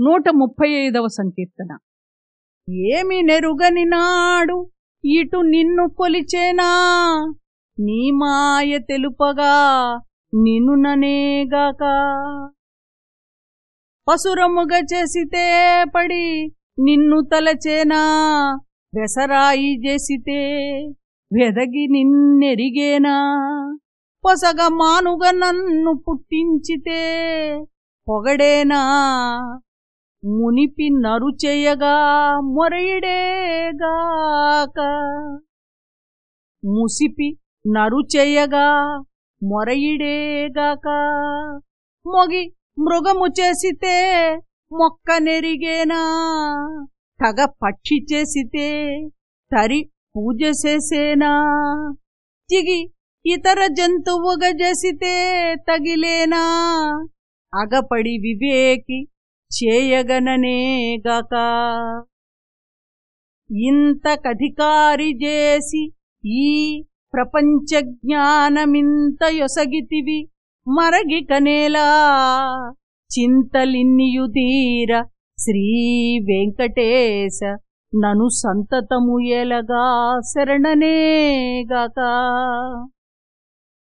నూట ముప్పై ఐదవ సంకీర్తన. ఏమి నెరుగని నాడు ఇటు నిన్ను కొలిచేనా? నీ మాయ తెలుపగా నిన్ను ననేగాక? పసురముగ చేసితే పడి నిన్ను తలచేనా? వెసరాయి చేసితే వెదగి నిన్నెరిగేనా? పొసగ మానుగ నన్ను పుట్టించితే పొగడేనా? మునిపి నరుచేయగా మొరయిడేగాక. ముసిపి నరుచేయగా మొరయిడేగాక. మొగి మృగము చేసితే మొక్క నెరిగేనా. తగ పక్షి చేసితే తరి పూజ చేసేనా. తిగి ఇతర జంతువుగా చేసితే తగిలేనా. అగపడి వివేకి చేయగననేగక ఇంతకధికారి చేసి ఈ ప్రపంచ జ్ఞానమింత యొసగితివి మరగి కనేలా చింతలిన్నియుదీర శ్రీ వెంకటేశ నను సంతతము ఎలగా శరణనేగాక